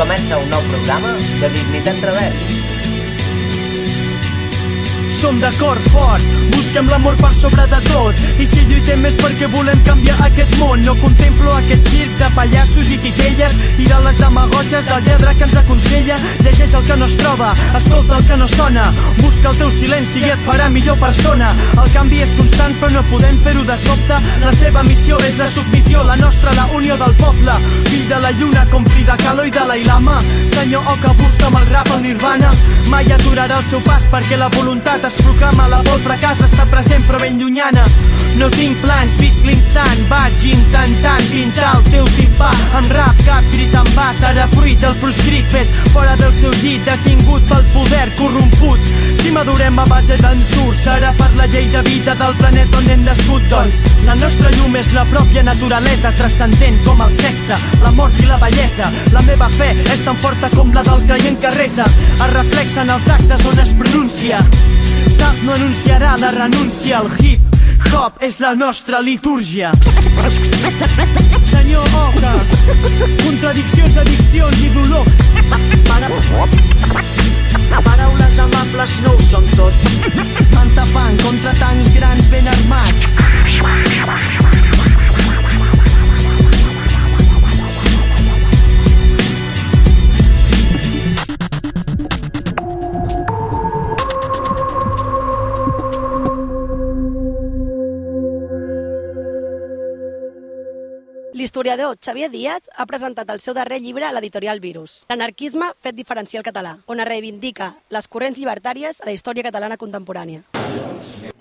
comença un nou programa de Dignitat Rebel. Som de cor fort, busquem l'amor per sobre de tot. I si lluitem és perquè volem canviar aquest món. No contemplo aquest circ de pallassos i titelles I de les demagoges del lladre que ens aconsella. Llegeix el que no es troba, escolta el que no sona. Busca el teu silenci i et farà millor persona. El canvi és constant però no podem fer-ho de sobte. La seva missió és la submissió, la nostra la unió del poble. Fill de la lluna com Frida Kahlo i Dalai Lama. Senyor O que busca amb el rap el nirvana. Mai aturarà el seu pas perquè la voluntat es proclama la por fracàs està present però ben llunyana. No tinc plans, visc l'instant Vaig intentant pintar el teu timpà Amb rap, cap crit en bas Ara fruit del proscrit fet. Fora del seu llit Detingut pel poder corromput. Si madurem a base d'ensurs Serà per la llei de vida del planeta on hem nascut. Doncs la nostra llum és la pròpia naturalesa Transcendent com el sexe, la mort i la bellesa. La meva fe és tan forta com la del creient que resa. Es reflexa en els actes on es pronuncia Sap no anunciarà la renúncia al hip hop és la nostra litúrgia. Senyor Oca, contradiccions, addiccions i dolor. Paraules amables no ho L'historiador Xavier Díaz ha presentat el seu darrer llibre a l'editorial Virus, L'anarquisme fet diferencial català, on es reivindica les corrents llibertàries a la història catalana contemporània.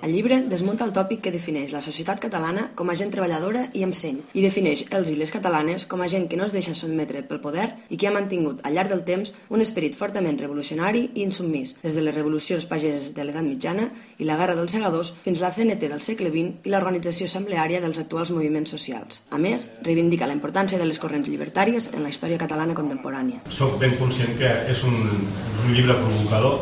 El llibre desmunta el tòpic que defineix la societat catalana com a gent treballadora i amb seny, i defineix els i les catalanes com a gent que no es deixa sotmetre pel poder i que ha mantingut al llarg del temps un esperit fortament revolucionari i insubmís, des de les revolucions pageses de l'edat mitjana i la Guerra dels Segadors fins la CNT del segle XX i l'organització assembleària dels actuals moviments socials. A més, reivindica la importància de les corrents llibertàries en la història catalana contemporània. Soc ben conscient que és un, és un llibre provocador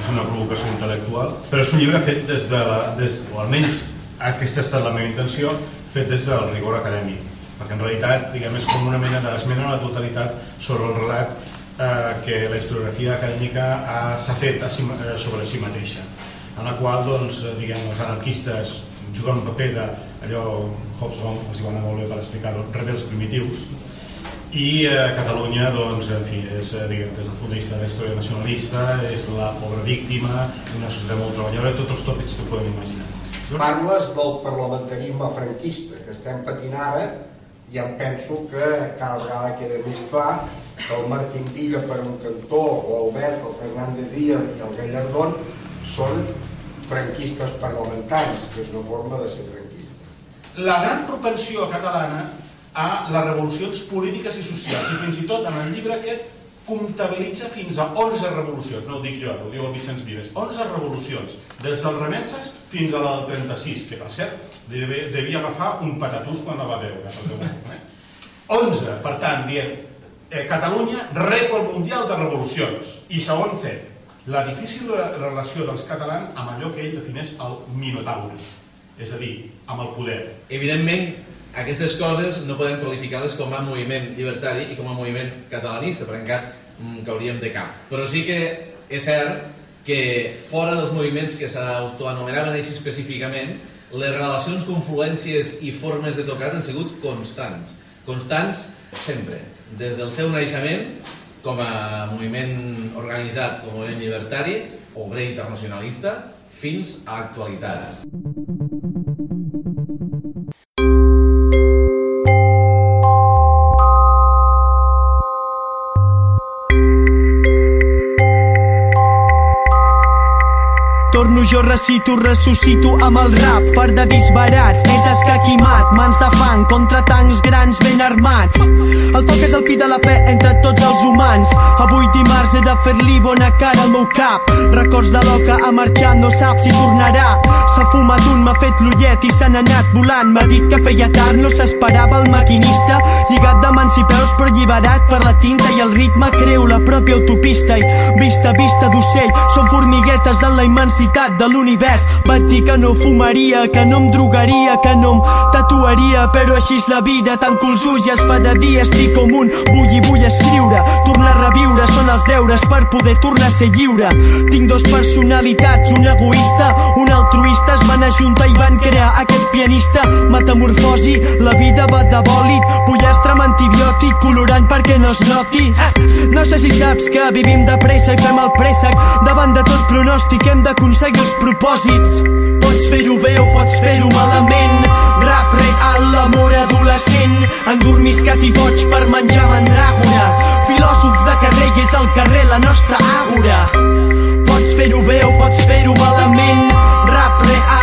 és una provocació intel·lectual, però és un llibre fet des de la, des, o almenys aquesta ha estat la meva intenció, fet des del rigor acadèmic, perquè en realitat diguem, és com una mena d'esmena a la totalitat sobre el relat eh, que la historiografia acadèmica s'ha fet a si, eh, sobre si mateixa, en la qual doncs, diguem, els anarquistes juguen un paper d'allò, Hobbes els hi va anar molt bé per explicar-ho, rebels primitius, i a Catalunya, doncs, en fi, és, eh, diguem, des del punt de vista de la història nacionalista, és la pobra víctima d'una societat molt treballadora, tots els tòpics que podem imaginar. Parles del parlamentarisme franquista, que estem patint ara, i em penso que cada vegada queda més clar que el Martín Villa per un cantó, o Albert, el Fernández Díaz i el Gallardón són franquistes parlamentaris, que és una forma de ser franquista. La gran propensió catalana a les revolucions polítiques i socials i fins i tot en el llibre aquest comptabilitza fins a 11 revolucions, no ho dic jo, ho diu el Vicenç Vives, 11 revolucions, des dels remenses fins a la del 36, que per cert devia, agafar un patatús quan la va veure. Eh? 11, per tant, dient, eh, Catalunya rècord mundial de revolucions. I segon fet, la difícil relació dels catalans amb allò que ell defineix el minotaure, és a dir, amb el poder. Evidentment, aquestes coses no podem qualificar-les com a moviment llibertari i com a moviment catalanista, perquè encara mm, cauríem de cap. Però sí que és cert que fora dels moviments que s'autoanomenaven així específicament, les relacions, confluències i formes de tocar han sigut constants. Constants sempre, des del seu naixement com a moviment organitzat, com a moviment llibertari, obrer internacionalista, fins a l'actualitat. Recito, ressuscito amb el rap. Far de disbarats, és escaquimat. Mans de fang contra tancs grans ben armats. El foc és el fi de la fe entre tots els humans. Avui dimarts he de fer-li bona cara al meu cap. Records de l'oca ha marxat, no sap si tornarà. S'ha fumat un, m'ha fet l'ullet i se n'ha anat volant. M'ha dit que feia tard, no s'esperava el maquinista. Lligat de mans i peus però alliberat per la tinta i el ritme creu la pròpia autopista. I vista, vista d'ocell, són formiguetes en la immensitat de l'univers. Vaig dir que no fumaria, que no em drogaria, que no em tatuaria Però així és la vida. Tanco els ulls i es fa de dia, estic com un vull i vull escriure, tornar els deures per poder tornar a ser lliure. Tinc dos personalitats, un egoista, un altruista, es van ajuntar i van crear aquest pianista. Metamorfosi, la vida va de bòlit, pollastre amb antibiòtic, colorant perquè no es noti. No sé si saps que vivim de pressa i fem el préssec, davant de tot pronòstic hem d'aconseguir els propòsits. Pots fer-ho bé o pots fer-ho malament, rap real, l'amor adolescent, endormiscat i boig per menjar mandràgora, filòsof de carrer i és al carrer la nostra àgora. Pots fer-ho bé o pots fer-ho malament, rap real,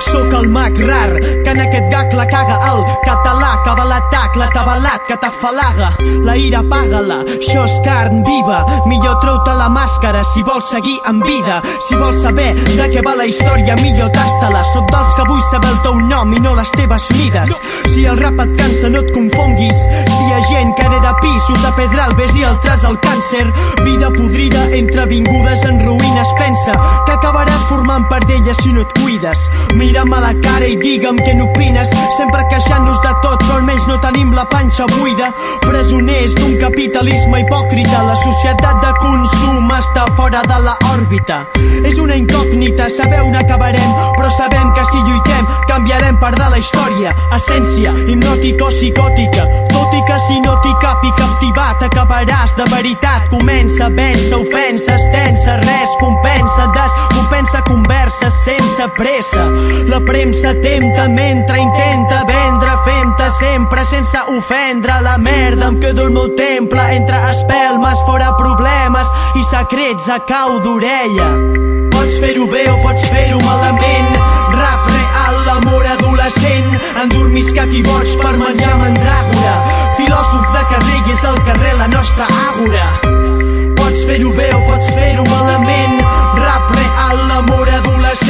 Sóc el mag rar, que en aquest gag la caga el català, que va l'atac, la tabalat, que t'afalaga, la ira paga-la, això és carn viva, millor treu-te la màscara si vols seguir en vida, si vols saber de què va la història, millor tasta-la, sóc dels que vull saber el teu nom i no les teves mides, si el rap et cansa no et confonguis, si hi ha gent que hereda pisos a Pedralbes i altres al càncer, vida podrida entre vingudes en ruïnes, pensa que acabaràs formant part d'ella si no et cuides. Mira'm a la cara i digue'm què n'opines, sempre queixant-nos de tot, però almenys no tenim la panxa buida. Presoners d'un capitalisme hipòcrita, la societat de consum està fora de la òrbita. És una incògnita saber on acabarem, però sabem que si lluitem canviarem part de la història. Essència, hipnòtica o psicòtica, tot i que si no t'hi capi captivat acabaràs de veritat. Comença, vença, ofensa, estensa, res, compensa, descompensa, conversa sense pressa. La premsa tempta mentre intenta vendre, fem-te sempre sense ofendre. La merda em quedo al meu temple, entre espelmes, fora problemes i secrets a cau d'orella. Pots fer-ho bé o pots fer-ho malament, rap real, l'amor adolescent, endormiscat i boig per menjar mandràgora, filòsof de carrer i és al carrer la nostra àgora. Pots fer-ho bé o pots fer-ho malament,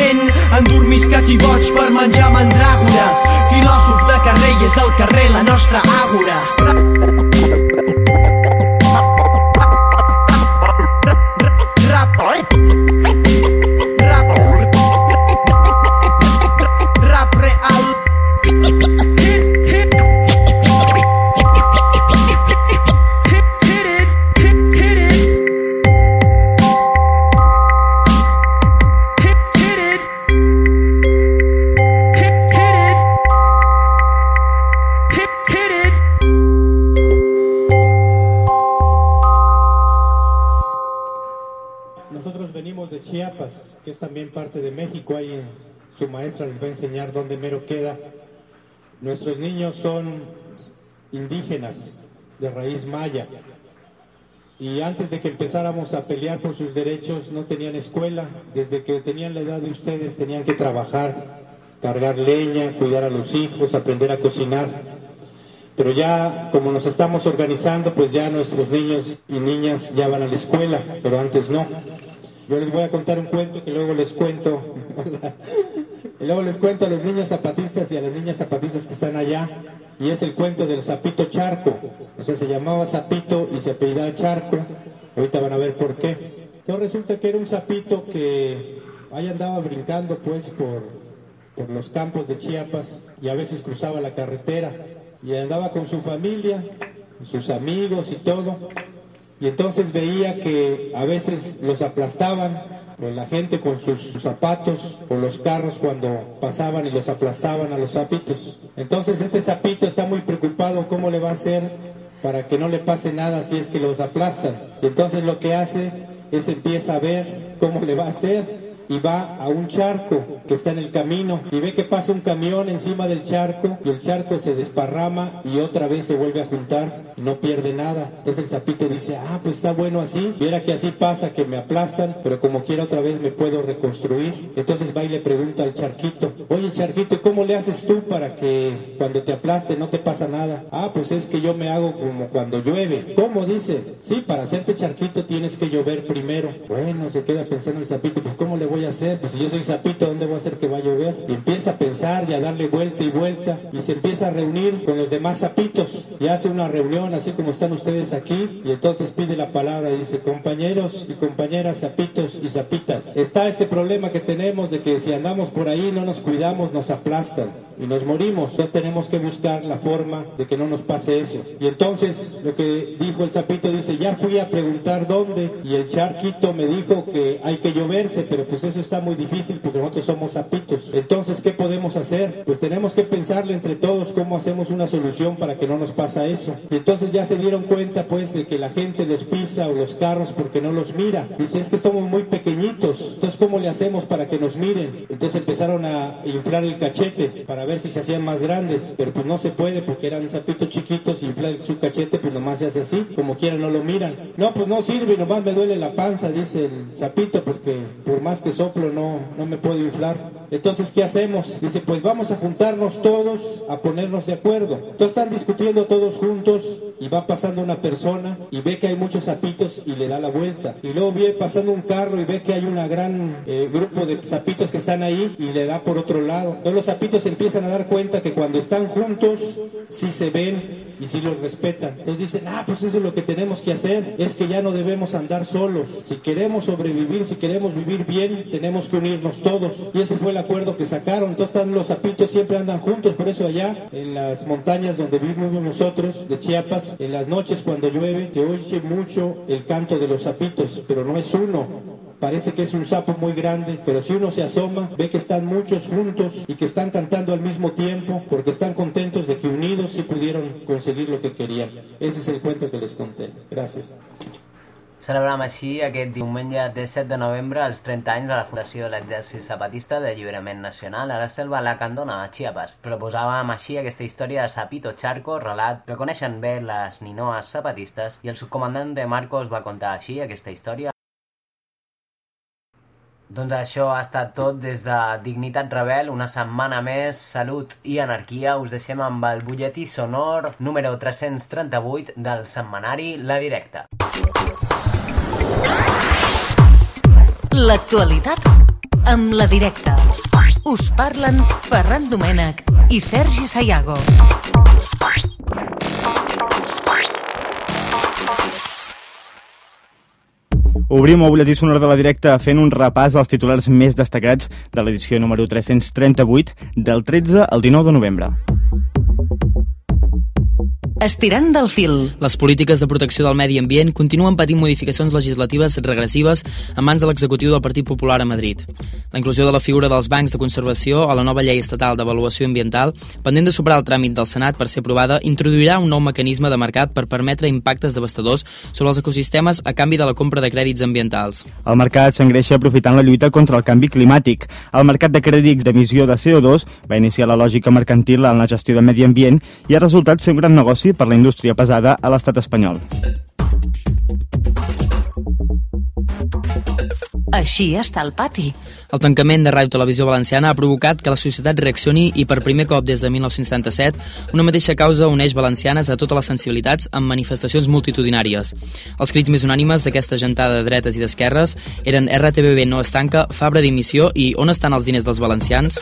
adolescent, endormiscat i boig per menjar mandràgora, filòsof de carrer i és al carrer la nostra àgora. De México. Ahí su maestra les va a enseñar dónde mero queda. Nuestros niños son indígenas de raíz maya. Y antes de que empezáramos a pelear por sus derechos, no tenían escuela. Desde que tenían la edad de ustedes, tenían que trabajar, cargar leña, cuidar a los hijos, aprender a cocinar. Pero ya, como nos estamos organizando, pues ya nuestros niños y niñas ya van a la escuela, pero antes no. Yo les voy a contar un cuento que luego les cuento. y luego les cuento a los niños zapatistas y a las niñas zapatistas que están allá. Y es el cuento del sapito charco. O sea, se llamaba sapito y se apellidaba charco. Ahorita van a ver por qué. Entonces resulta que era un sapito que ahí andaba brincando pues por, por los campos de Chiapas y a veces cruzaba la carretera y andaba con su familia, sus amigos y todo. Y entonces veía que a veces los aplastaban, o la gente con sus, sus zapatos, o los carros cuando pasaban y los aplastaban a los sapitos. Entonces este sapito está muy preocupado cómo le va a hacer para que no le pase nada si es que los aplastan. Y entonces lo que hace es empieza a ver cómo le va a hacer y va a un charco que está en el camino y ve que pasa un camión encima del charco y el charco se desparrama y otra vez se vuelve a juntar y no pierde nada. Entonces el sapito dice, ah, pues está bueno así, viera que así pasa, que me aplastan, pero como quiera otra vez me puedo reconstruir. Entonces va y le pregunta al charquito, oye charquito, ¿y cómo le haces tú para que cuando te aplaste no te pasa nada? Ah, pues es que yo me hago como cuando llueve. ¿Cómo dice? Sí, para hacerte charquito tienes que llover primero. Bueno, se queda pensando el sapito, pues ¿cómo le voy voy a hacer? Pues si yo soy sapito, ¿dónde voy a hacer que va a llover? Y empieza a pensar y a darle vuelta y vuelta y se empieza a reunir con los demás sapitos y hace una reunión así como están ustedes aquí y entonces pide la palabra y dice, compañeros y compañeras sapitos y sapitas, está este problema que tenemos de que si andamos por ahí no nos cuidamos, nos aplastan y nos morimos. Entonces tenemos que buscar la forma de que no nos pase eso. Y entonces lo que dijo el sapito dice, ya fui a preguntar dónde y el charquito me dijo que hay que lloverse, pero pues eso está muy difícil porque nosotros somos sapitos. Entonces, ¿qué podemos hacer? Pues tenemos que pensarle entre todos cómo hacemos una solución para que no nos pasa eso. Y entonces ya se dieron cuenta pues de que la gente los pisa o los carros porque no los mira. Dice, es que somos muy pequeñitos, entonces ¿cómo le hacemos para que nos miren? Entonces empezaron a inflar el cachete para ver si se hacían más grandes, pero pues no se puede porque eran sapitos chiquitos y inflar su cachete pues nomás se hace así, como quiera no lo miran. No, pues no sirve, nomás me duele la panza, dice el sapito, porque por más que soplo no, no me puedo inflar. Entonces, ¿qué hacemos? Dice, pues vamos a juntarnos todos a ponernos de acuerdo. Entonces están discutiendo todos juntos y va pasando una persona y ve que hay muchos sapitos y le da la vuelta. Y luego viene pasando un carro y ve que hay un gran eh, grupo de sapitos que están ahí y le da por otro lado. Entonces los sapitos empiezan a dar cuenta que cuando están juntos sí se ven y sí los respetan. Entonces dicen, ah, pues eso es lo que tenemos que hacer, es que ya no debemos andar solos. Si queremos sobrevivir, si queremos vivir bien, tenemos que unirnos todos. Y ese fue el acuerdo que sacaron. Entonces los sapitos siempre andan juntos, por eso allá en las montañas donde vivimos nosotros, de Chiapas, en las noches cuando llueve, se oye mucho el canto de los sapitos, pero no es uno, parece que es un sapo muy grande, pero si uno se asoma, ve que están muchos juntos y que están cantando al mismo tiempo porque están contentos de que unidos sí pudieron conseguir lo que querían. Ese es el cuento que les conté. Gracias. Celebrem així aquest diumenge 17 de novembre els 30 anys de la fundació de l'Exèrcit Zapatista d'Alliberament Nacional a la selva Lacandona, a Chiapas. Proposàvem així aquesta història de Sapito Charco, relat que coneixen bé les ninoas zapatistes, i el subcomandant de Marcos va contar així aquesta història. Doncs això ha estat tot des de Dignitat Rebel, una setmana més, salut i anarquia. Us deixem amb el butlletí sonor número 338 del setmanari La Directa. L'actualitat amb La Directa. Us parlen Ferran Domènech i Sergi Sayago. Obrim el butlletí sonor de la directa fent un repàs als titulars més destacats de l'edició número 338 del 13 al 19 de novembre. Estirant del fil. Les polítiques de protecció del medi ambient continuen patint modificacions legislatives regressives a mans de l'executiu del Partit Popular a Madrid. La inclusió de la figura dels bancs de conservació a la nova llei estatal d'avaluació ambiental, pendent de superar el tràmit del Senat per ser aprovada, introduirà un nou mecanisme de mercat per permetre impactes devastadors sobre els ecosistemes a canvi de la compra de crèdits ambientals. El mercat s'engreixa aprofitant la lluita contra el canvi climàtic. El mercat de crèdits d'emissió de CO2 va iniciar la lògica mercantil en la gestió de medi ambient i ha resultat ser un gran negoci per la indústria pesada a l'estat espanyol. Així està el pati. El tancament de Ràdio Televisió Valenciana ha provocat que la societat reaccioni i per primer cop des de 1977 una mateixa causa uneix valencianes de totes les sensibilitats amb manifestacions multitudinàries. Els crits més unànimes d'aquesta gentada de dretes i d'esquerres eren RTBB no es tanca, Fabra dimissió i on estan els diners dels valencians?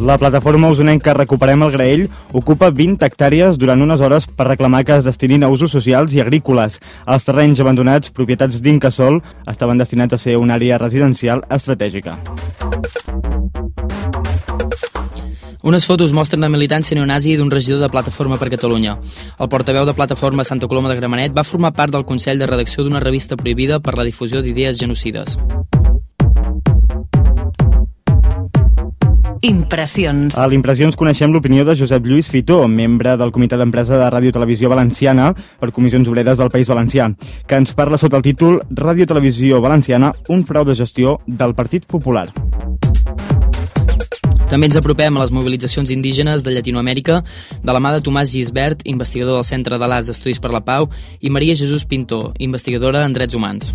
La plataforma usonenca Recuperem el Graell ocupa 20 hectàrees durant unes hores per reclamar que es destinin a usos socials i agrícoles. Els terrenys abandonats, propietats d'Incasol, estaven destinats a ser una àrea residencial estratègica. Unes fotos mostren la militància neonazi d'un regidor de Plataforma per Catalunya. El portaveu de Plataforma Santa Coloma de Gramenet va formar part del Consell de Redacció d'una revista prohibida per la difusió d'idees genocides. Impressions. A l'Impressions coneixem l'opinió de Josep Lluís Fitó, membre del Comitè d'Empresa de Ràdio Televisió Valenciana per Comissions Obreres del País Valencià, que ens parla sota el títol Ràdio Televisió Valenciana, un frau de gestió del Partit Popular. També ens apropem a les mobilitzacions indígenes de Llatinoamèrica de la mà de Tomàs Gisbert, investigador del Centre de l'As d'Estudis per la Pau, i Maria Jesús Pintor, investigadora en drets humans.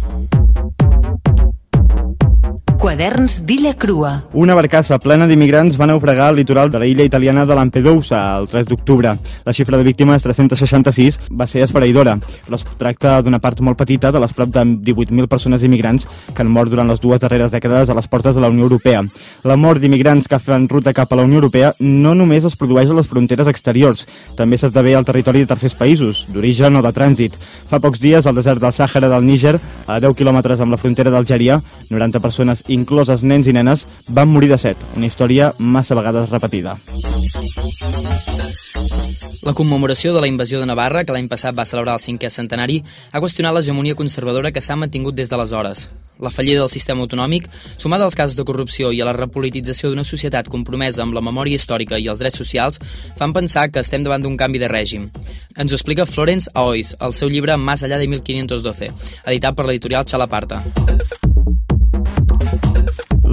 Quaderns d'Illa Crua. Una barcassa plena d'immigrants va naufragar al litoral de la illa italiana de Lampedusa el 3 d'octubre. La xifra de víctimes, 366, va ser esfereïdora, però es tracta d'una part molt petita de les prop de 18.000 persones immigrants que han mort durant les dues darreres dècades a les portes de la Unió Europea. La mort d'immigrants que fan ruta cap a la Unió Europea no només es produeix a les fronteres exteriors, també s'esdevé al territori de tercers països, d'origen o de trànsit. Fa pocs dies, al desert del Sàhara del Níger, a 10 quilòmetres amb la frontera d'Algèria, 90 persones, incloses nens i nenes, van morir de set, una història massa vegades repetida. La commemoració de la invasió de Navarra, que l'any passat va celebrar el cinquè centenari, ha qüestionat l'hegemonia conservadora que s'ha mantingut des d'aleshores. La fallida del sistema autonòmic, sumada als casos de corrupció i a la repolitització d'una societat compromesa amb la memòria històrica i els drets socials, fan pensar que estem davant d'un canvi de règim. Ens ho explica Florence Aois, al seu llibre Más allá de 1512, editat per l'editorial Chalaparta.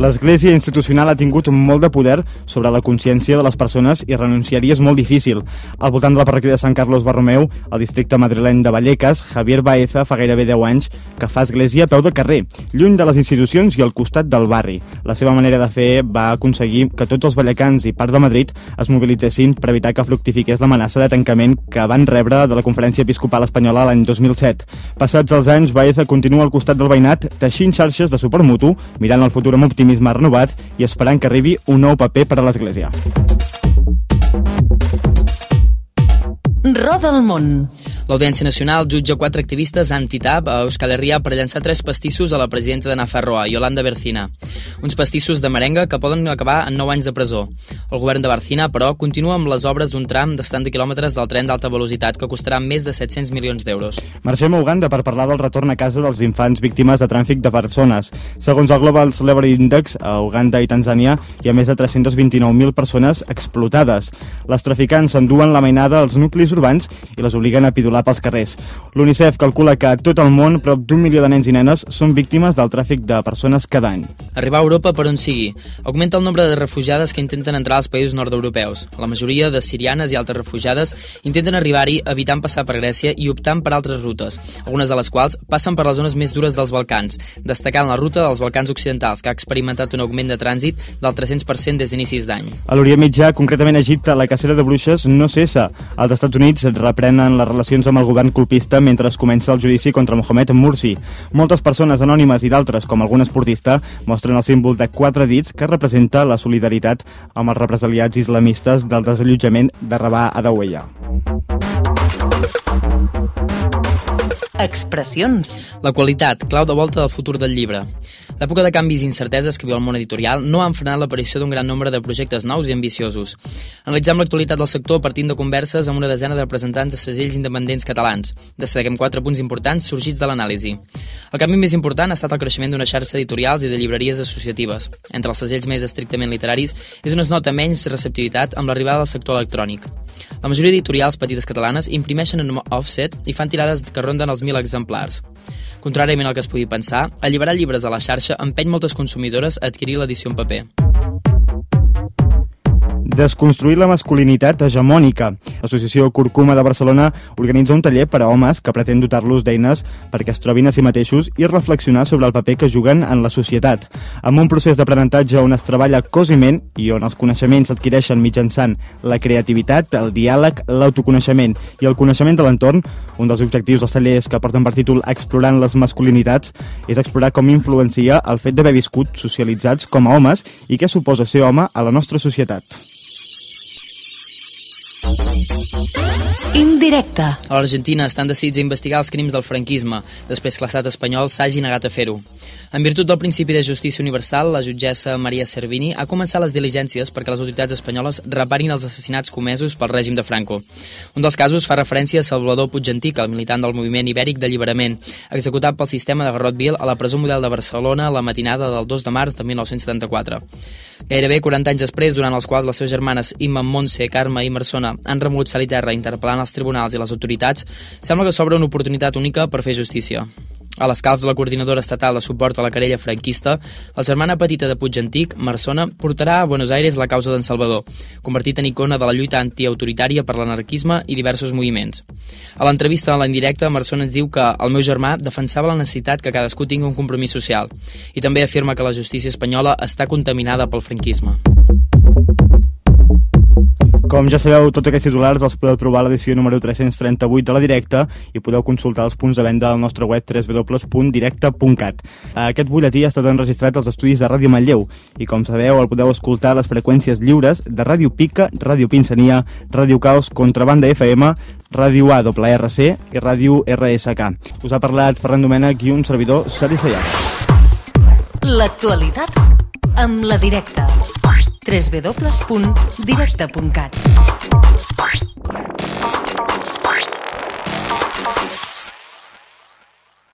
L'Església institucional ha tingut molt de poder sobre la consciència de les persones i renunciar-hi és molt difícil. Al voltant de la parròquia de Sant Carlos Barromeu, al districte madrileny de Vallecas, Javier Baeza fa gairebé 10 anys que fa església a peu de carrer, lluny de les institucions i al costat del barri. La seva manera de fer va aconseguir que tots els vallecans i part de Madrid es mobilitzessin per evitar que fructifiqués l'amenaça de tancament que van rebre de la Conferència Episcopal Espanyola l'any 2007. Passats els anys, Baeza continua al costat del veïnat teixint xarxes de suport mutu, mirant el futur amb optimisme optimisme renovat i esperant que arribi un nou paper per a l'Església. Roda el món. L'Audiència Nacional jutja quatre activistes anti-TAP a Euskal Herria per llançar tres pastissos a la presidenta de Nafarroa, Yolanda Bercina. Uns pastissos de merenga que poden acabar en 9 anys de presó. El govern de Barcina, però, continua amb les obres d'un tram de 70 quilòmetres del tren d'alta velocitat que costarà més de 700 milions d'euros. Marxem a Uganda per parlar del retorn a casa dels infants víctimes de tràfic de persones. Segons el Global Celebrity Index, a Uganda i Tanzània hi ha més de 329.000 persones explotades. Les traficants s'enduen la mainada als nuclis urbans i les obliguen a pidolar pels carrers. L'UNICEF calcula que a tot el món prop d'un milió de nens i nenes són víctimes del tràfic de persones cada any. Arribar a Europa per on sigui. Augmenta el nombre de refugiades que intenten entrar als països nord-europeus. La majoria de sirianes i altres refugiades intenten arribar-hi evitant passar per Grècia i optant per altres rutes, algunes de les quals passen per les zones més dures dels Balcans, destacant la ruta dels Balcans Occidentals, que ha experimentat un augment de trànsit del 300% des d'inicis d'any. A l'Orient Mitjà, concretament a Egipte, la cacera de bruixes no cessa. Els Estats Units reprenen les relacions amb el govern colpista mentre es comença el judici contra Mohamed Mursi. Moltes persones anònimes i d'altres, com algun esportista, mostren el símbol de quatre dits que representa la solidaritat amb els represaliats islamistes del desallotjament de Rabah a Daweiya. Expressions. La qualitat, clau de volta del futur del llibre. L'època de canvis i incerteses que viu el món editorial no han frenat l'aparició d'un gran nombre de projectes nous i ambiciosos. Analitzem l'actualitat del sector partint de converses amb una desena de representants de segells independents catalans. Destaquem quatre punts importants sorgits de l'anàlisi. El canvi més important ha estat el creixement d'una xarxa editorials i de llibreries associatives. Entre els segells més estrictament literaris és on es nota menys receptivitat amb l'arribada del sector electrònic. La majoria d'editorials petites catalanes imprimeixen en offset i fan tirades que ronden els 1.000 exemplars. Contràriament al que es pugui pensar, alliberar llibres a la xarxa empeny moltes consumidores a adquirir l'edició en paper. Desconstruir la masculinitat hegemònica. L'Associació Curcuma de Barcelona organitza un taller per a homes que pretén dotar-los d'eines perquè es trobin a si mateixos i reflexionar sobre el paper que juguen en la societat. Amb un procés d'aprenentatge on es treballa cos i ment i on els coneixements s'adquireixen mitjançant la creativitat, el diàleg, l'autoconeixement i el coneixement de l'entorn, un dels objectius dels tallers que porten per títol Explorant les masculinitats és explorar com influencia el fet d'haver viscut socialitzats com a homes i què suposa ser home a la nostra societat. Indirecte. A l'Argentina estan decidits a investigar els crims del franquisme, després que l'estat espanyol s'hagi negat a fer-ho. En virtut del principi de justícia universal, la jutgessa Maria Servini ha començat les diligències perquè les autoritats espanyoles reparin els assassinats comesos pel règim de Franco. Un dels casos fa referència a Salvador Puigantic, el militant del moviment ibèric d'alliberament, executat pel sistema de Garrotville a la presó model de Barcelona la matinada del 2 de març de 1974. Gairebé 40 anys després, durant els quals les seves germanes Imma, Montse, Carme i Marsona han remogut sal i terra interpel·lant els tribunals i les autoritats, sembla que s'obre una oportunitat única per fer justícia. A l'escalf de la coordinadora estatal de suport a la querella franquista, la germana petita de Puigantic, Marsona, portarà a Buenos Aires la causa d'en Salvador, convertit en icona de la lluita antiautoritària per l'anarquisme i diversos moviments. A l'entrevista en la indirecta, Marsona ens diu que el meu germà defensava la necessitat que cadascú tingui un compromís social i també afirma que la justícia espanyola està contaminada pel franquisme. Com ja sabeu, tots aquests titulars els podeu trobar a l'edició número 338 de la Directa i podeu consultar els punts de venda al nostre web www.directa.cat. Aquest butlletí ha estat enregistrat als estudis de Ràdio Manlleu i, com sabeu, el podeu escoltar a les freqüències lliures de Ràdio Pica, Ràdio Pinsania, Ràdio Caos, Contrabanda FM, Ràdio AWRC i Ràdio RSK. Us ha parlat Ferran Domènech i un servidor, Sari Sayac. L'actualitat amb la directa www.directe.cat